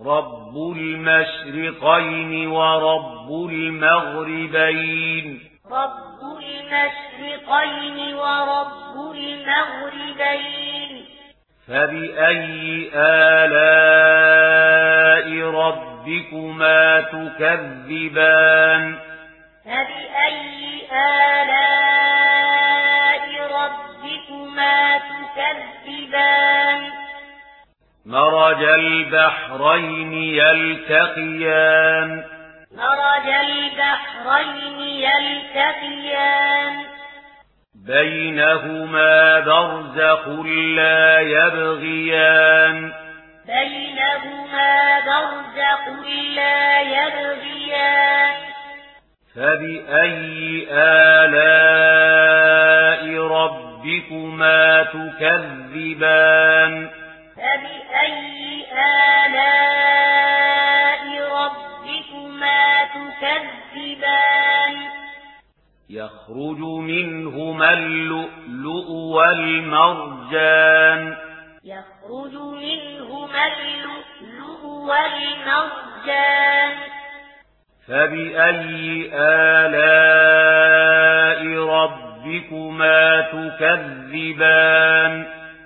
رب المشرقين ورب المغربين رب المشرقين ورب المغربين فبأي آلاء ربكما تكذبان فبأي آلاء ربكما تكذبان مرج البحرين يلتقيان. مرج البحرين يلتقيان. بينهما برزخ لا يبغيان. بينهما برزخ لا يبغيان. فبأي آلاء ربكما تكذبان؟ فبأي آلاء فبأي آلاء ربكما تكذبان يخرج منهما اللؤلؤ والمرجان يخرج منهما اللؤلؤ والمرجان فبأي آلاء ربكما تكذبان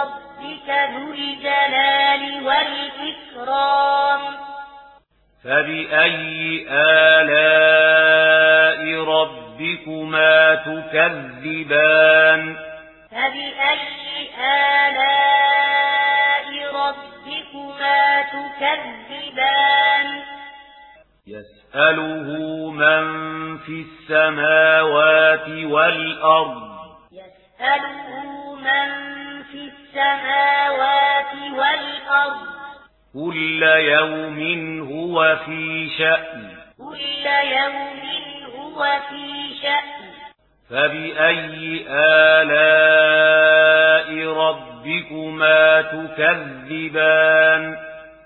ربك ذو الجلال والإكرام. فبأي آلاء ربكما تكذبان؟ فبأي آلاء ربكما تكذبان؟ يسأله من في السماوات والأرض. يسأله من في السماوات والأرض. كل يوم هو في شأن. كل يوم هو في شأن. فبأي آلاء ربكما تكذبان؟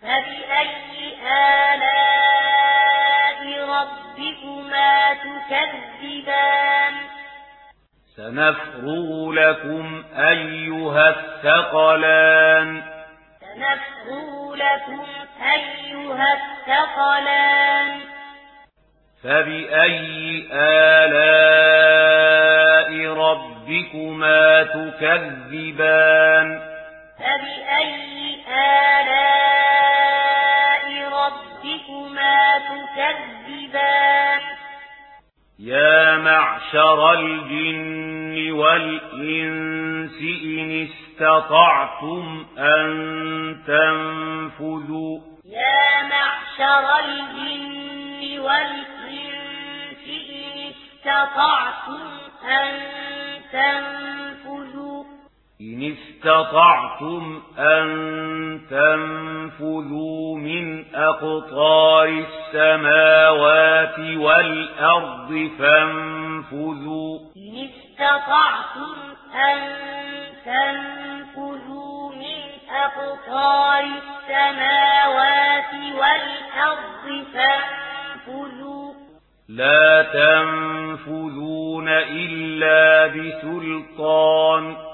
فبأي آلاء ربكما تكذبان؟ سنفرغ لكم أيها الثقلان. سنفرغ لكم أيها الثقلان. فبأي آلاء ربكما تكذبان؟ فبأي آلاء ربكما تكذبان؟ يا معشر الجن والإنس إن استطعتم أن تنفذوا. يا معشر الجن والإنس إن استطعتم أن تنفذوا. إن استطعتم أن تنفذوا من أقطار السماوات والأرض فانفذوا إن استطعتم أن تنفذوا من أقطار السماوات والأرض فانفذوا لا تنفذون إلا بسلطان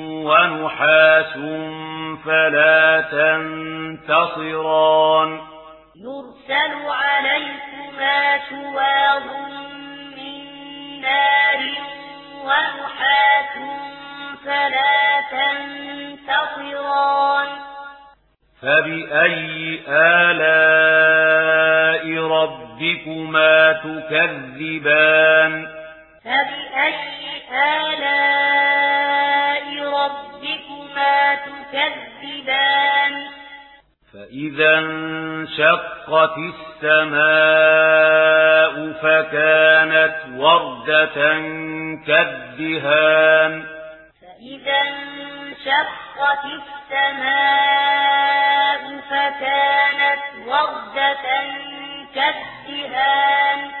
ونحاس فلا تنتصران. يرسل عليكما شواظ من نار ونحاس فلا تنتصران. فبأي آلاء ربكما تكذبان؟ فبأي آلاء ربكما تكذبان فإذا انشقت السماء فكانت وردة كالدهان فإذا انشقت السماء فكانت وردة كالدهان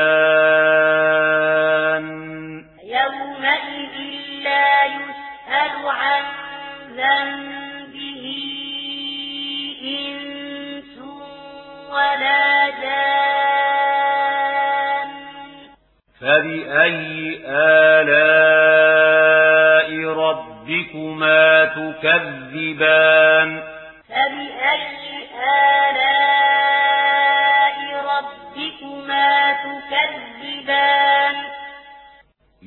به إنس ولا جان فبأي آلاء ربكما تكذبان فبأي آلاء ربكما تكذبان